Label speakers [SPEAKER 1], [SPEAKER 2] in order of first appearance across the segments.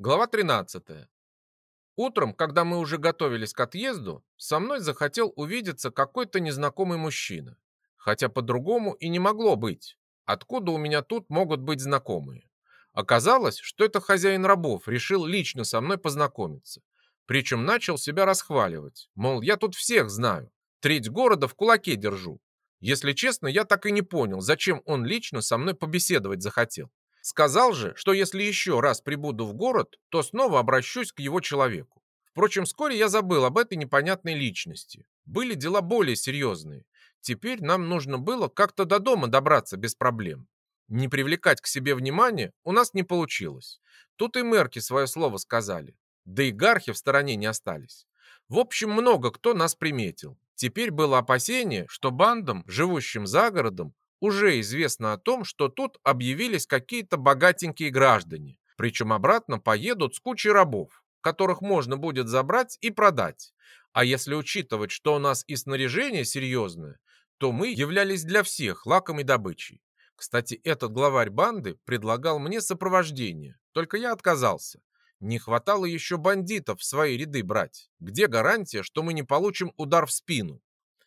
[SPEAKER 1] Глава 13. Утром, когда мы уже готовились к отъезду, со мной захотел увидеться какой-то незнакомый мужчина. Хотя по-другому и не могло быть. Откуда у меня тут могут быть знакомые? Оказалось, что это хозяин рабов решил лично со мной познакомиться. Причем начал себя расхваливать. Мол, я тут всех знаю. Треть города в кулаке держу. Если честно, я так и не понял, зачем он лично со мной побеседовать захотел. Сказал же, что если еще раз прибуду в город, то снова обращусь к его человеку. Впрочем, вскоре я забыл об этой непонятной личности. Были дела более серьезные. Теперь нам нужно было как-то до дома добраться без проблем. Не привлекать к себе внимания у нас не получилось. Тут и мэрки свое слово сказали. Да и гархи в стороне не остались. В общем, много кто нас приметил. Теперь было опасение, что бандам, живущим за городом, уже известно о том, что тут объявились какие-то богатенькие граждане, причем обратно поедут с кучей рабов, которых можно будет забрать и продать. А если учитывать, что у нас и снаряжение серьезное, то мы являлись для всех лакомой добычей. Кстати, этот главарь банды предлагал мне сопровождение, только я отказался. Не хватало еще бандитов в свои ряды брать. Где гарантия, что мы не получим удар в спину?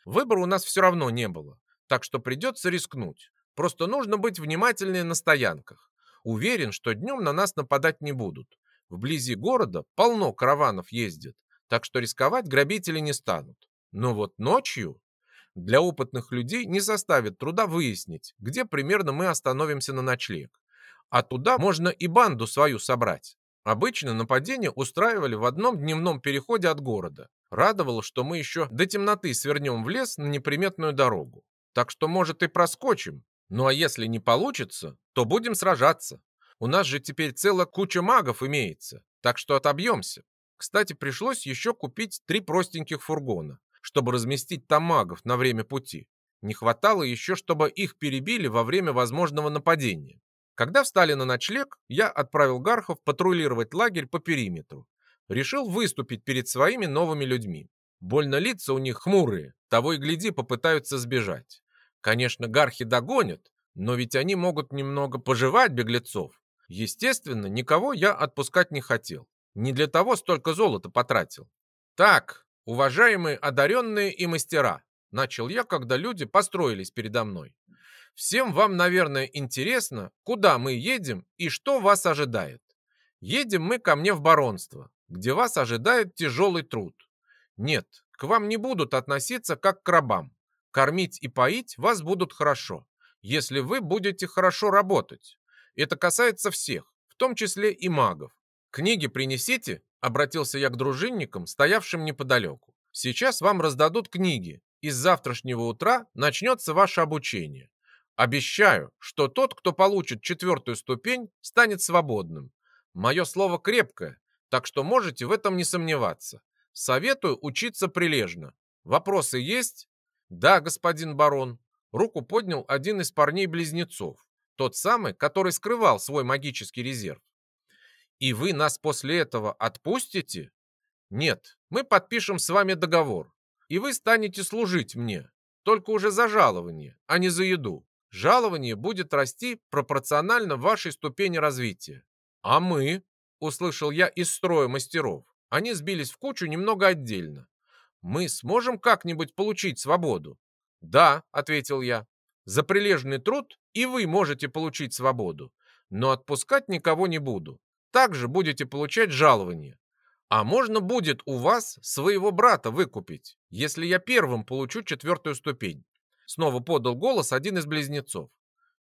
[SPEAKER 1] Выбора у нас все равно не было так что придется рискнуть. Просто нужно быть внимательнее на стоянках. Уверен, что днем на нас нападать не будут. Вблизи города полно караванов ездит, так что рисковать грабители не станут. Но вот ночью для опытных людей не составит труда выяснить, где примерно мы остановимся на ночлег. А туда можно и банду свою собрать. Обычно нападения устраивали в одном дневном переходе от города. Радовало, что мы еще до темноты свернем в лес на неприметную дорогу. Так что, может, и проскочим. Ну а если не получится, то будем сражаться. У нас же теперь целая куча магов имеется, так что отобьемся. Кстати, пришлось еще купить три простеньких фургона, чтобы разместить там магов на время пути. Не хватало еще, чтобы их перебили во время возможного нападения. Когда встали на ночлег, я отправил Гархов патрулировать лагерь по периметру. Решил выступить перед своими новыми людьми. Больно лица у них хмурые, того и гляди попытаются сбежать. Конечно, гархи догонят, но ведь они могут немного пожевать беглецов. Естественно, никого я отпускать не хотел. Не для того столько золота потратил. Так, уважаемые одаренные и мастера, начал я, когда люди построились передо мной. Всем вам, наверное, интересно, куда мы едем и что вас ожидает. Едем мы ко мне в баронство, где вас ожидает тяжелый труд. Нет, к вам не будут относиться как к рабам. Кормить и поить вас будут хорошо, если вы будете хорошо работать. Это касается всех, в том числе и магов. Книги принесите, обратился я к дружинникам, стоявшим неподалеку. Сейчас вам раздадут книги, и с завтрашнего утра начнется ваше обучение. Обещаю, что тот, кто получит четвертую ступень, станет свободным. Мое слово крепкое, так что можете в этом не сомневаться. Советую учиться прилежно. Вопросы есть? Да, господин барон. Руку поднял один из парней-близнецов. Тот самый, который скрывал свой магический резерв. И вы нас после этого отпустите? Нет, мы подпишем с вами договор. И вы станете служить мне. Только уже за жалование, а не за еду. Жалование будет расти пропорционально вашей ступени развития. А мы, услышал я из строя мастеров, они сбились в кучу немного отдельно. Мы сможем как-нибудь получить свободу? Да, ответил я. За прилежный труд и вы можете получить свободу, но отпускать никого не буду. Также будете получать жалование. А можно будет у вас своего брата выкупить, если я первым получу четвертую ступень. Снова подал голос один из близнецов.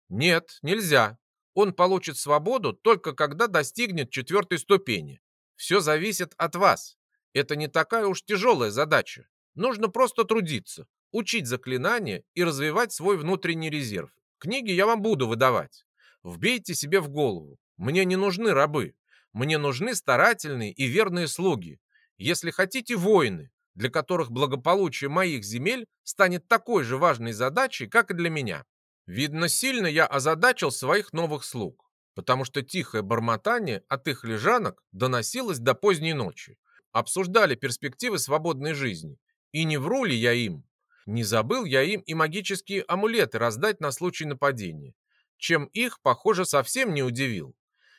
[SPEAKER 1] Нет, нельзя. Он получит свободу только когда достигнет четвертой ступени. Все зависит от вас. Это не такая уж тяжелая задача. Нужно просто трудиться, учить заклинания и развивать свой внутренний резерв. Книги я вам буду выдавать. Вбейте себе в голову. Мне не нужны рабы. Мне нужны старательные и верные слуги. Если хотите, воины, для которых благополучие моих земель станет такой же важной задачей, как и для меня. Видно, сильно я озадачил своих новых слуг потому что тихое бормотание от их лежанок доносилось до поздней ночи. Обсуждали перспективы свободной жизни. И не вру ли я им? Не забыл я им и магические амулеты раздать на случай нападения, чем их, похоже, совсем не удивил.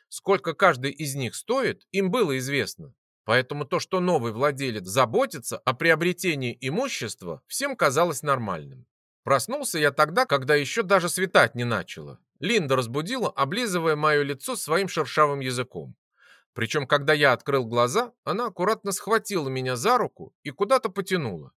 [SPEAKER 1] Сколько каждый из них стоит, им было известно. Поэтому то, что новый владелец заботится о приобретении имущества, всем казалось нормальным. Проснулся я тогда, когда еще даже светать не начало. Линда разбудила, облизывая мое лицо своим шершавым языком. Причем, когда я открыл глаза, она аккуратно схватила меня за руку и куда-то потянула.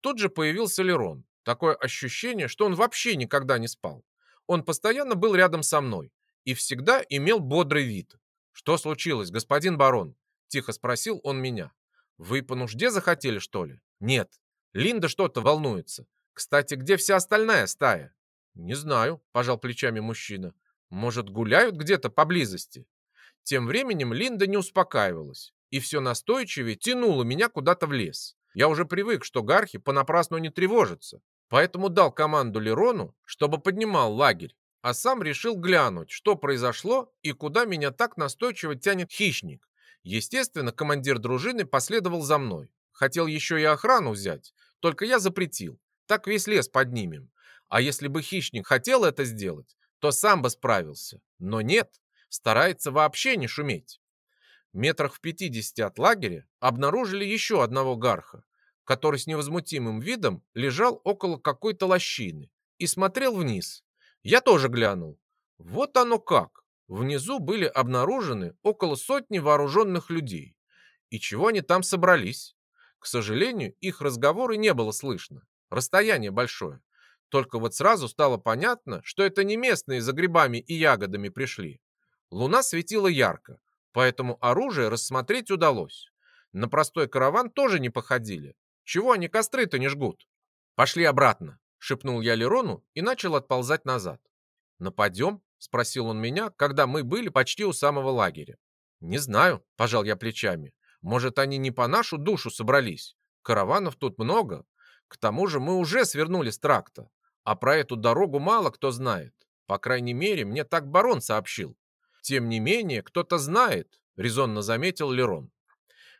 [SPEAKER 1] Тут же появился Лерон. Такое ощущение, что он вообще никогда не спал. Он постоянно был рядом со мной и всегда имел бодрый вид. «Что случилось, господин барон?» – тихо спросил он меня. «Вы по нужде захотели, что ли?» «Нет. Линда что-то волнуется. Кстати, где вся остальная стая?» «Не знаю», – пожал плечами мужчина. «Может, гуляют где-то поблизости?» Тем временем Линда не успокаивалась и все настойчивее тянула меня куда-то в лес. Я уже привык, что гархи понапрасну не тревожатся, поэтому дал команду Лерону, чтобы поднимал лагерь, а сам решил глянуть, что произошло и куда меня так настойчиво тянет хищник. Естественно, командир дружины последовал за мной. Хотел еще и охрану взять, только я запретил. Так весь лес поднимем. А если бы хищник хотел это сделать, то сам бы справился. Но нет, старается вообще не шуметь. Метрах в пятидесяти от лагеря обнаружили еще одного гарха, который с невозмутимым видом лежал около какой-то лощины и смотрел вниз. Я тоже глянул. Вот оно как. Внизу были обнаружены около сотни вооруженных людей. И чего они там собрались? К сожалению, их разговоры не было слышно. Расстояние большое. Только вот сразу стало понятно, что это не местные за грибами и ягодами пришли. Луна светила ярко, поэтому оружие рассмотреть удалось. На простой караван тоже не походили. Чего они костры-то не жгут? Пошли обратно, шепнул я Лерону и начал отползать назад. Нападем? Спросил он меня, когда мы были почти у самого лагеря. Не знаю, пожал я плечами. Может, они не по нашу душу собрались? Караванов тут много. К тому же мы уже свернули с тракта. А про эту дорогу мало кто знает. По крайней мере, мне так барон сообщил. Тем не менее, кто-то знает, резонно заметил Лерон.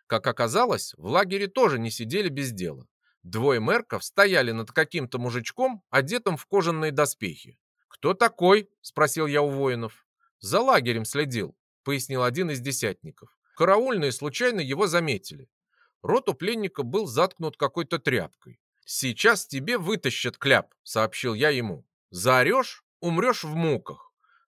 [SPEAKER 1] Как оказалось, в лагере тоже не сидели без дела. Двое мерков стояли над каким-то мужичком, одетым в кожаные доспехи. «Кто такой?» – спросил я у воинов. «За лагерем следил», – пояснил один из десятников. Караульные случайно его заметили. Рот у пленника был заткнут какой-то тряпкой. «Сейчас тебе вытащат кляп», — сообщил я ему. «Заорешь — умрешь в муках.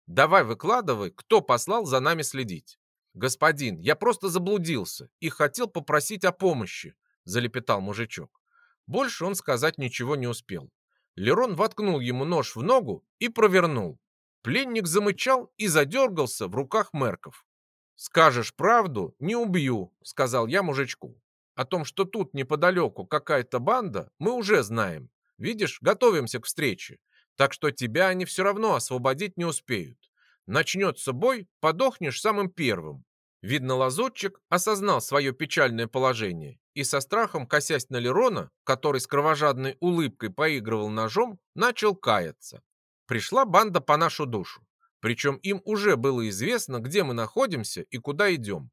[SPEAKER 1] Давай выкладывай, кто послал за нами следить». «Господин, я просто заблудился и хотел попросить о помощи», — залепетал мужичок. Больше он сказать ничего не успел. Лерон воткнул ему нож в ногу и провернул. Пленник замычал и задергался в руках мерков. «Скажешь правду, не убью», — сказал я мужичку. О том, что тут неподалеку какая-то банда, мы уже знаем. Видишь, готовимся к встрече. Так что тебя они все равно освободить не успеют. Начнется бой, подохнешь самым первым. Видно, лазутчик осознал свое печальное положение и со страхом, косясь на Лерона, который с кровожадной улыбкой поигрывал ножом, начал каяться. Пришла банда по нашу душу. Причем им уже было известно, где мы находимся и куда идем.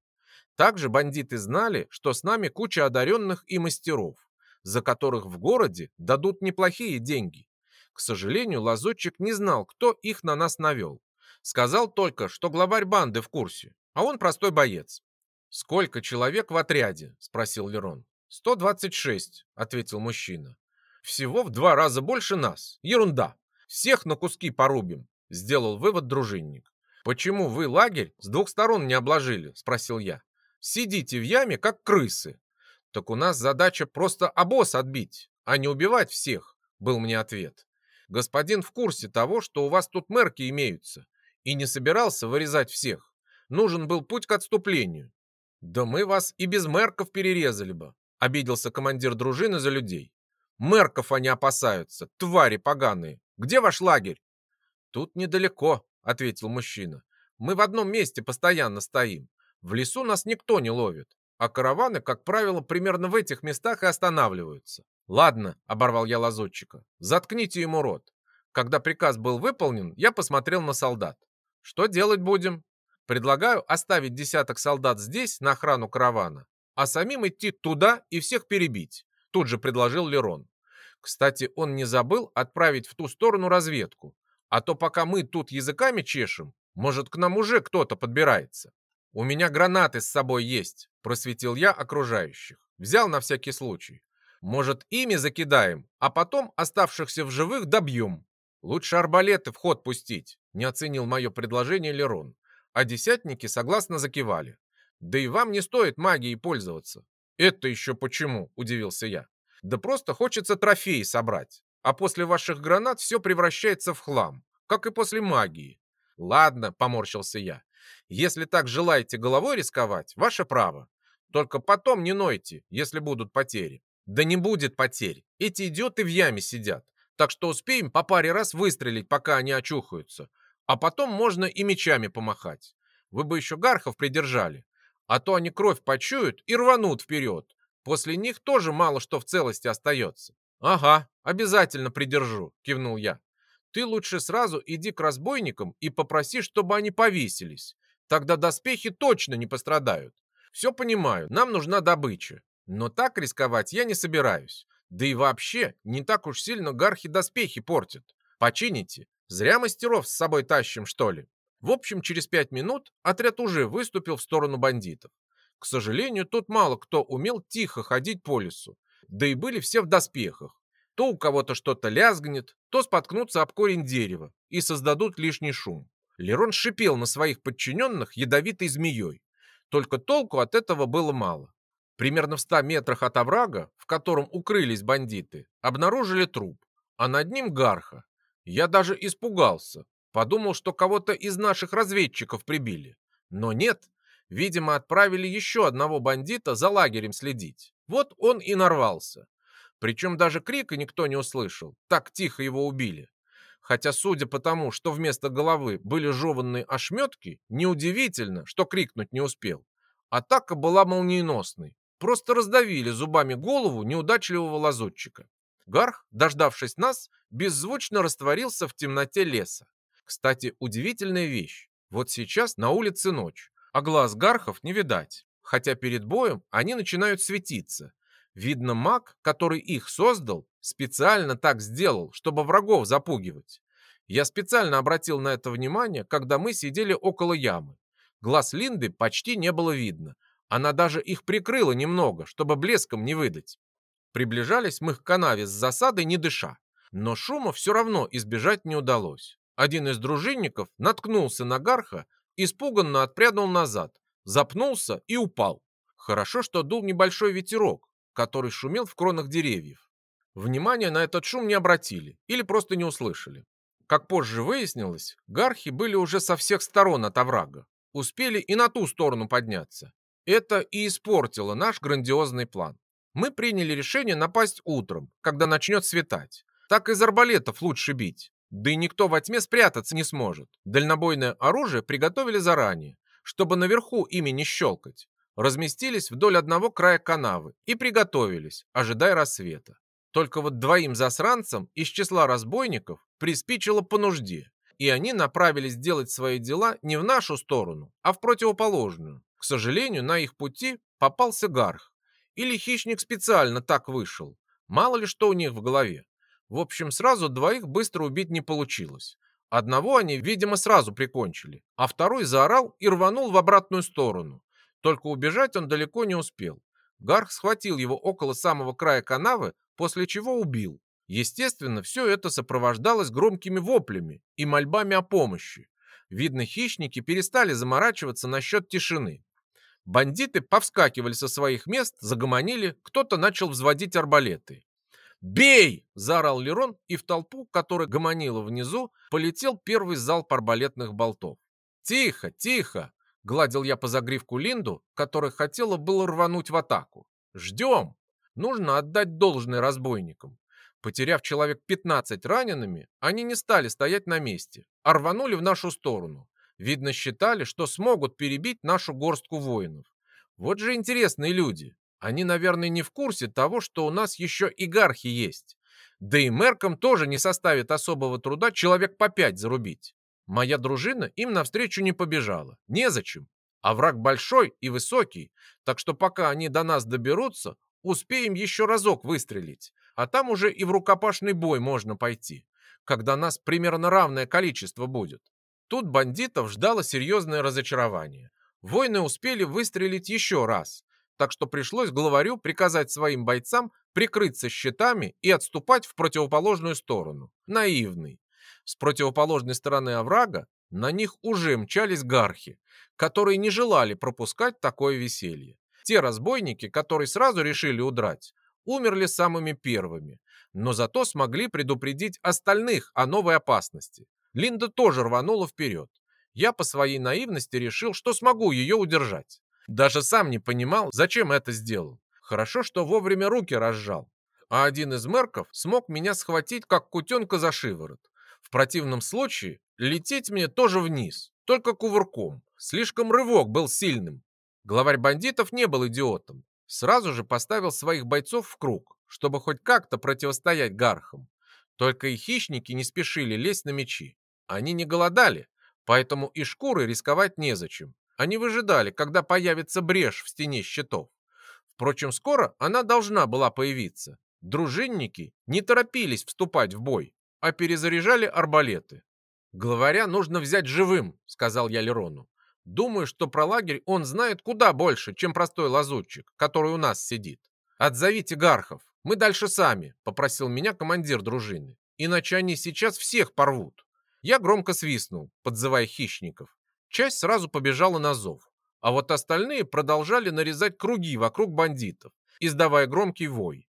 [SPEAKER 1] Также бандиты знали, что с нами куча одаренных и мастеров, за которых в городе дадут неплохие деньги. К сожалению, лазутчик не знал, кто их на нас навел. Сказал только, что главарь банды в курсе, а он простой боец. «Сколько человек в отряде?» – спросил Лерон. «126», – ответил мужчина. «Всего в два раза больше нас. Ерунда. Всех на куски порубим», – сделал вывод дружинник. «Почему вы лагерь с двух сторон не обложили?» – спросил я. Сидите в яме, как крысы. Так у нас задача просто обоз отбить, а не убивать всех, был мне ответ. Господин в курсе того, что у вас тут мерки имеются, и не собирался вырезать всех. Нужен был путь к отступлению. Да мы вас и без мерков перерезали бы, обиделся командир дружины за людей. Мерков они опасаются, твари поганые. Где ваш лагерь? Тут недалеко, ответил мужчина. Мы в одном месте постоянно стоим. В лесу нас никто не ловит, а караваны, как правило, примерно в этих местах и останавливаются. Ладно, оборвал я лазутчика, заткните ему рот. Когда приказ был выполнен, я посмотрел на солдат. Что делать будем? Предлагаю оставить десяток солдат здесь на охрану каравана, а самим идти туда и всех перебить. Тут же предложил Лерон. Кстати, он не забыл отправить в ту сторону разведку. А то пока мы тут языками чешем, Может, к нам уже кто-то подбирается. У меня гранаты с собой есть, просветил я окружающих. Взял на всякий случай. Может, ими закидаем, а потом оставшихся в живых добьем. Лучше арбалеты в ход пустить, не оценил мое предложение Лерон. А десятники согласно закивали. Да и вам не стоит магией пользоваться. Это еще почему, удивился я. Да просто хочется трофеи собрать. А после ваших гранат все превращается в хлам, как и после магии. Ладно, поморщился я. Если так желаете головой рисковать, ваше право. Только потом не нойте, если будут потери. Да не будет потерь. Эти идиоты в яме сидят. Так что успеем по паре раз выстрелить, пока они очухаются. А потом можно и мечами помахать. Вы бы еще гархов придержали. А то они кровь почуют и рванут вперед. После них тоже мало что в целости остается. Ага, обязательно придержу, кивнул я. Ты лучше сразу иди к разбойникам и попроси, чтобы они повесились. Тогда доспехи точно не пострадают. Все понимаю, нам нужна добыча. Но так рисковать я не собираюсь. Да и вообще, не так уж сильно гархи доспехи портят. Почините. Зря мастеров с собой тащим, что ли. В общем, через пять минут отряд уже выступил в сторону бандитов. К сожалению, тут мало кто умел тихо ходить по лесу. Да и были все в доспехах. То у кого-то что-то лязгнет, то споткнутся об корень дерева и создадут лишний шум. Лерон шипел на своих подчиненных ядовитой змеей. Только толку от этого было мало. Примерно в ста метрах от оврага, в котором укрылись бандиты, обнаружили труп, а над ним гарха. Я даже испугался, подумал, что кого-то из наших разведчиков прибили. Но нет, видимо, отправили еще одного бандита за лагерем следить. Вот он и нарвался. Причем даже крика никто не услышал, так тихо его убили. Хотя, судя по тому, что вместо головы были жеванные ошметки, неудивительно, что крикнуть не успел. Атака была молниеносной. Просто раздавили зубами голову неудачливого лазутчика. Гарх, дождавшись нас, беззвучно растворился в темноте леса. Кстати, удивительная вещь. Вот сейчас на улице ночь, а глаз гархов не видать. Хотя перед боем они начинают светиться, Видно, маг, который их создал, специально так сделал, чтобы врагов запугивать. Я специально обратил на это внимание, когда мы сидели около ямы. Глаз Линды почти не было видно. Она даже их прикрыла немного, чтобы блеском не выдать. Приближались мы к канаве с засадой, не дыша. Но шума все равно избежать не удалось. Один из дружинников наткнулся на гарха, испуганно отпрянул назад, запнулся и упал. Хорошо, что дул небольшой ветерок, который шумел в кронах деревьев. Внимания на этот шум не обратили или просто не услышали. Как позже выяснилось, гархи были уже со всех сторон от оврага, успели и на ту сторону подняться. Это и испортило наш грандиозный план. Мы приняли решение напасть утром, когда начнет светать. Так из арбалетов лучше бить. Да и никто во тьме спрятаться не сможет. Дальнобойное оружие приготовили заранее, чтобы наверху ими не щелкать разместились вдоль одного края канавы и приготовились, ожидая рассвета. Только вот двоим засранцам из числа разбойников приспичило по нужде, и они направились делать свои дела не в нашу сторону, а в противоположную. К сожалению, на их пути попался гарх. Или хищник специально так вышел. Мало ли что у них в голове. В общем, сразу двоих быстро убить не получилось. Одного они, видимо, сразу прикончили, а второй заорал и рванул в обратную сторону, только убежать он далеко не успел. Гарх схватил его около самого края канавы, после чего убил. Естественно, все это сопровождалось громкими воплями и мольбами о помощи. Видно, хищники перестали заморачиваться насчет тишины. Бандиты повскакивали со своих мест, загомонили, кто-то начал взводить арбалеты. «Бей!» – заорал Лерон, и в толпу, которая гомонила внизу, полетел первый залп арбалетных болтов. «Тихо, тихо!» Гладил я по загривку Линду, которая хотела было рвануть в атаку. «Ждем! Нужно отдать должное разбойникам. Потеряв человек 15 ранеными, они не стали стоять на месте, а рванули в нашу сторону. Видно, считали, что смогут перебить нашу горстку воинов. Вот же интересные люди. Они, наверное, не в курсе того, что у нас еще игархи есть. Да и меркам тоже не составит особого труда человек по пять зарубить. Моя дружина им навстречу не побежала. Незачем. А враг большой и высокий, так что пока они до нас доберутся, успеем еще разок выстрелить. А там уже и в рукопашный бой можно пойти, когда нас примерно равное количество будет. Тут бандитов ждало серьезное разочарование. Воины успели выстрелить еще раз, так что пришлось главарю приказать своим бойцам прикрыться щитами и отступать в противоположную сторону. Наивный. С противоположной стороны оврага на них уже мчались гархи, которые не желали пропускать такое веселье. Те разбойники, которые сразу решили удрать, умерли самыми первыми, но зато смогли предупредить остальных о новой опасности. Линда тоже рванула вперед. Я по своей наивности решил, что смогу ее удержать. Даже сам не понимал, зачем это сделал. Хорошо, что вовремя руки разжал. А один из мерков смог меня схватить, как кутенка за шиворот. В противном случае лететь мне тоже вниз, только кувырком. Слишком рывок был сильным. Главарь бандитов не был идиотом. Сразу же поставил своих бойцов в круг, чтобы хоть как-то противостоять гархам. Только и хищники не спешили лезть на мечи. Они не голодали, поэтому и шкуры рисковать незачем. Они выжидали, когда появится брешь в стене щитов. Впрочем, скоро она должна была появиться. Дружинники не торопились вступать в бой, а перезаряжали арбалеты. «Главаря нужно взять живым», — сказал я Лерону. «Думаю, что про лагерь он знает куда больше, чем простой лазутчик, который у нас сидит. Отзовите гархов, мы дальше сами», — попросил меня командир дружины. «Иначе они сейчас всех порвут». Я громко свистнул, подзывая хищников. Часть сразу побежала на зов, а вот остальные продолжали нарезать круги вокруг бандитов, издавая громкий вой.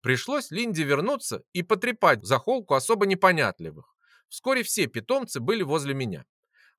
[SPEAKER 1] Пришлось Линде вернуться и потрепать за холку особо непонятливых. Вскоре все питомцы были возле меня.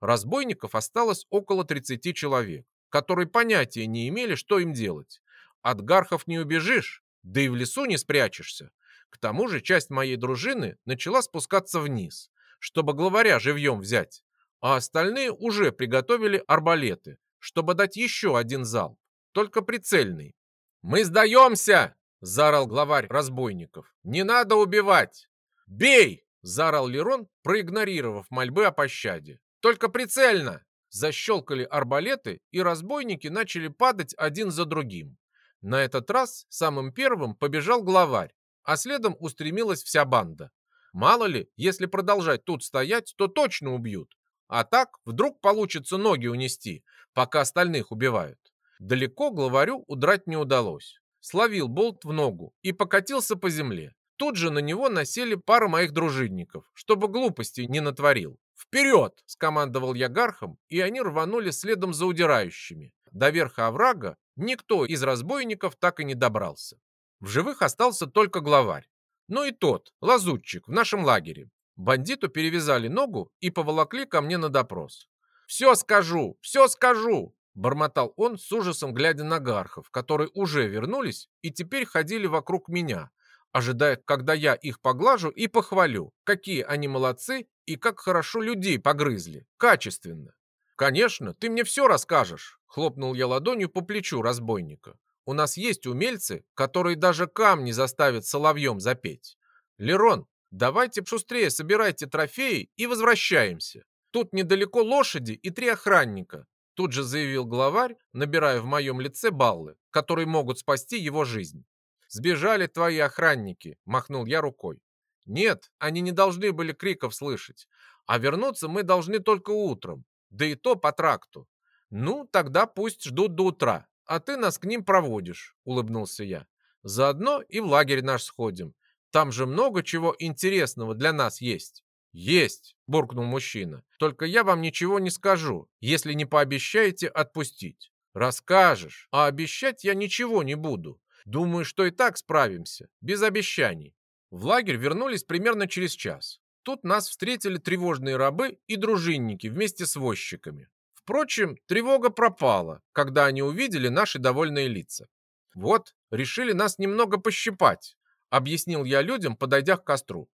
[SPEAKER 1] Разбойников осталось около 30 человек, которые понятия не имели, что им делать. От гархов не убежишь, да и в лесу не спрячешься. К тому же часть моей дружины начала спускаться вниз, чтобы главаря живьем взять а остальные уже приготовили арбалеты, чтобы дать еще один залп, только прицельный. «Мы сдаемся!» – заорал главарь разбойников. «Не надо убивать!» «Бей!» – заорал Лерон, проигнорировав мольбы о пощаде. «Только прицельно!» Защелкали арбалеты, и разбойники начали падать один за другим. На этот раз самым первым побежал главарь, а следом устремилась вся банда. Мало ли, если продолжать тут стоять, то точно убьют. А так вдруг получится ноги унести, пока остальных убивают. Далеко главарю удрать не удалось. Словил болт в ногу и покатился по земле. Тут же на него насели пара моих дружинников, чтобы глупостей не натворил. «Вперед!» – скомандовал я гархом, и они рванули следом за удирающими. До верха оврага никто из разбойников так и не добрался. В живых остался только главарь. Ну и тот, лазутчик, в нашем лагере. Бандиту перевязали ногу и поволокли ко мне на допрос. «Все скажу, все скажу!» Бормотал он с ужасом, глядя на гархов, которые уже вернулись и теперь ходили вокруг меня, ожидая, когда я их поглажу и похвалю, какие они молодцы и как хорошо людей погрызли, качественно. «Конечно, ты мне все расскажешь», — хлопнул я ладонью по плечу разбойника. «У нас есть умельцы, которые даже камни заставят соловьем запеть. Лерон, Давайте шустрее собирайте трофеи и возвращаемся. Тут недалеко лошади и три охранника. Тут же заявил главарь, набирая в моем лице баллы, которые могут спасти его жизнь. «Сбежали твои охранники», — махнул я рукой. «Нет, они не должны были криков слышать. А вернуться мы должны только утром, да и то по тракту. Ну, тогда пусть ждут до утра, а ты нас к ним проводишь», — улыбнулся я. «Заодно и в лагерь наш сходим. Там же много чего интересного для нас есть. Есть, буркнул мужчина. Только я вам ничего не скажу, если не пообещаете отпустить. Расскажешь, а обещать я ничего не буду. Думаю, что и так справимся, без обещаний. В лагерь вернулись примерно через час. Тут нас встретили тревожные рабы и дружинники вместе с возчиками. Впрочем, тревога пропала, когда они увидели наши довольные лица. Вот, решили нас немного пощипать, объяснил я людям, подойдя к костру.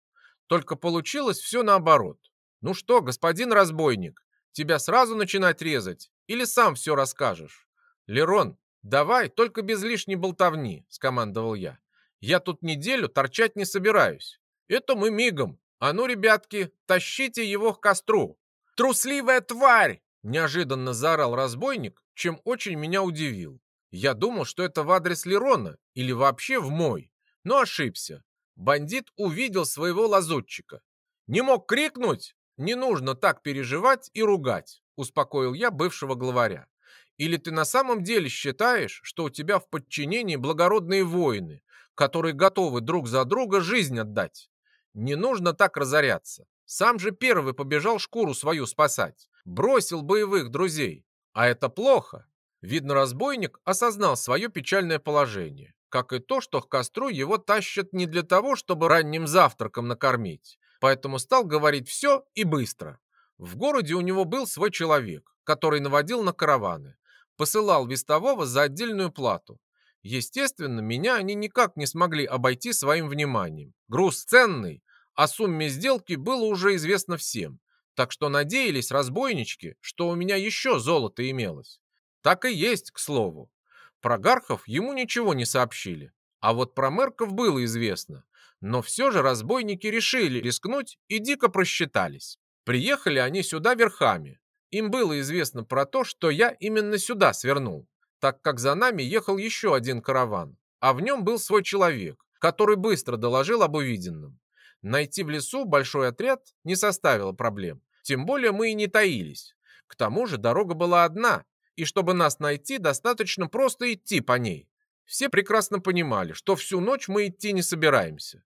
[SPEAKER 1] Только получилось все наоборот. Ну что, господин разбойник, тебя сразу начинать резать или сам все расскажешь? Лерон, давай, только без лишней болтовни, скомандовал я. Я тут неделю торчать не собираюсь. Это мы мигом. А ну, ребятки, тащите его к костру. Трусливая тварь! Неожиданно заорал разбойник, чем очень меня удивил. Я думал, что это в адрес Лерона или вообще в мой но ошибся. Бандит увидел своего лазутчика. «Не мог крикнуть?» не нужно так переживать и ругать», успокоил я бывшего главаря. «Или ты на самом деле считаешь, что у тебя в подчинении благородные воины, которые готовы друг за друга жизнь отдать? Не нужно так разоряться. Сам же первый побежал шкуру свою спасать. Бросил боевых друзей. А это плохо. Видно, разбойник осознал свое печальное положение, как и то, что к костру его тащат не для того, чтобы ранним завтраком накормить, поэтому стал говорить все и быстро. В городе у него был свой человек, который наводил на караваны, посылал вестового за отдельную плату. Естественно, меня они никак не смогли обойти своим вниманием. Груз ценный, о сумме сделки было уже известно всем, так что надеялись разбойнички, что у меня еще золото имелось. Так и есть, к слову. Про Гархов ему ничего не сообщили, а вот про Мерков было известно. Но все же разбойники решили рискнуть и дико просчитались. Приехали они сюда верхами. Им было известно про то, что я именно сюда свернул, так как за нами ехал еще один караван, а в нем был свой человек, который быстро доложил об увиденном. Найти в лесу большой отряд не составило проблем, тем более мы и не таились. К тому же дорога была одна, и чтобы нас найти, достаточно просто идти по ней. Все прекрасно понимали, что всю ночь мы идти не собираемся.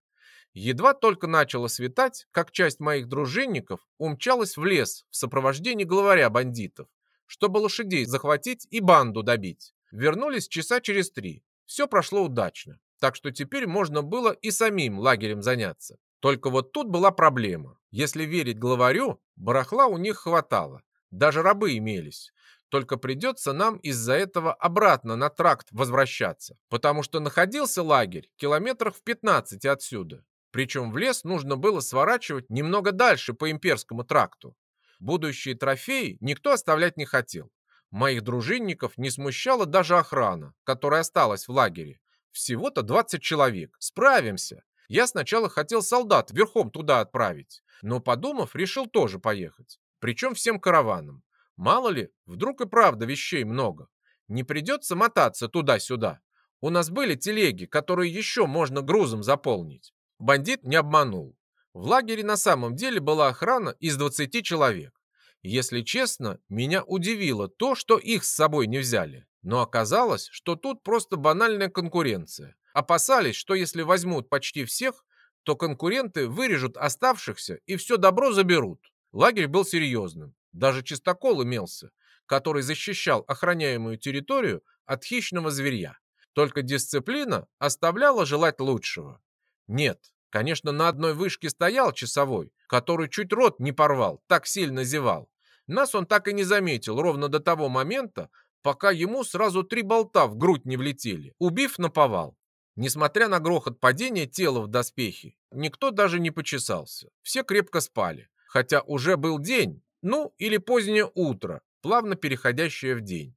[SPEAKER 1] Едва только начало светать, как часть моих дружинников умчалась в лес в сопровождении главаря бандитов, чтобы лошадей захватить и банду добить. Вернулись часа через три. Все прошло удачно, так что теперь можно было и самим лагерем заняться. Только вот тут была проблема. Если верить главарю, барахла у них хватало. Даже рабы имелись. Только придется нам из-за этого обратно на тракт возвращаться, потому что находился лагерь километрах в 15 отсюда. Причем в лес нужно было сворачивать немного дальше по имперскому тракту. Будущие трофеи никто оставлять не хотел. Моих дружинников не смущала даже охрана, которая осталась в лагере. Всего-то 20 человек. Справимся. Я сначала хотел солдат верхом туда отправить, но, подумав, решил тоже поехать. Причем всем караваном. Мало ли, вдруг и правда вещей много. Не придется мотаться туда-сюда. У нас были телеги, которые еще можно грузом заполнить. Бандит не обманул. В лагере на самом деле была охрана из 20 человек. Если честно, меня удивило то, что их с собой не взяли. Но оказалось, что тут просто банальная конкуренция. Опасались, что если возьмут почти всех, то конкуренты вырежут оставшихся и все добро заберут. Лагерь был серьезным. Даже чистокол имелся, который защищал охраняемую территорию от хищного зверя. Только дисциплина оставляла желать лучшего. Нет, конечно, на одной вышке стоял часовой, который чуть рот не порвал, так сильно зевал. Нас он так и не заметил ровно до того момента, пока ему сразу три болта в грудь не влетели, убив наповал. Несмотря на грохот падения тела в доспехи, никто даже не почесался. Все крепко спали, хотя уже был день, ну или позднее утро, плавно переходящее в день.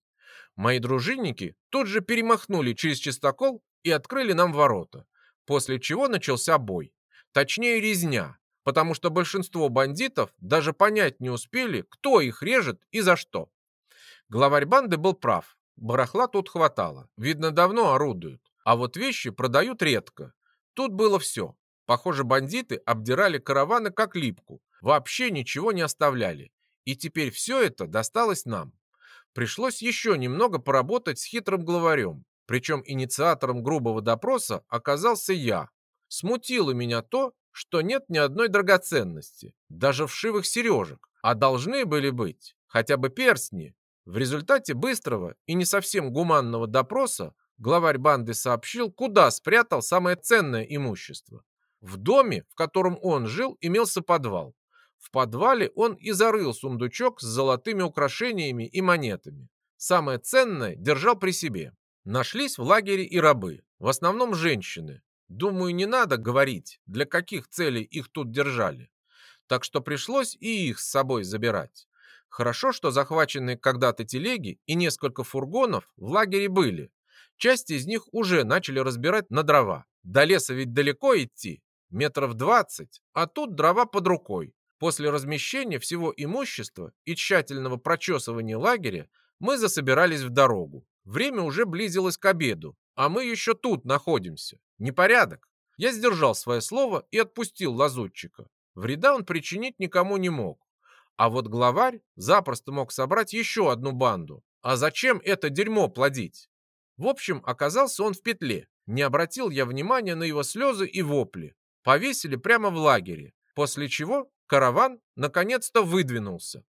[SPEAKER 1] Мои дружинники тут же перемахнули через чистокол и открыли нам ворота после чего начался бой. Точнее, резня, потому что большинство бандитов даже понять не успели, кто их режет и за что. Главарь банды был прав. Барахла тут хватало. Видно, давно орудуют. А вот вещи продают редко. Тут было все. Похоже, бандиты обдирали караваны как липку. Вообще ничего не оставляли. И теперь все это досталось нам. Пришлось еще немного поработать с хитрым главарем. Причем инициатором грубого допроса оказался я. Смутило меня то, что нет ни одной драгоценности, даже вшивых сережек, а должны были быть хотя бы перстни. В результате быстрого и не совсем гуманного допроса главарь банды сообщил, куда спрятал самое ценное имущество. В доме, в котором он жил, имелся подвал. В подвале он и зарыл сундучок с золотыми украшениями и монетами. Самое ценное держал при себе. Нашлись в лагере и рабы, в основном женщины. Думаю, не надо говорить, для каких целей их тут держали. Так что пришлось и их с собой забирать. Хорошо, что захваченные когда-то телеги и несколько фургонов в лагере были. Часть из них уже начали разбирать на дрова. До леса ведь далеко идти, метров двадцать, а тут дрова под рукой. После размещения всего имущества и тщательного прочесывания лагеря мы засобирались в дорогу. Время уже близилось к обеду, а мы еще тут находимся. Непорядок. Я сдержал свое слово и отпустил лазутчика. Вреда он причинить никому не мог. А вот главарь запросто мог собрать еще одну банду. А зачем это дерьмо плодить? В общем, оказался он в петле. Не обратил я внимания на его слезы и вопли. Повесили прямо в лагере, после чего караван наконец-то выдвинулся.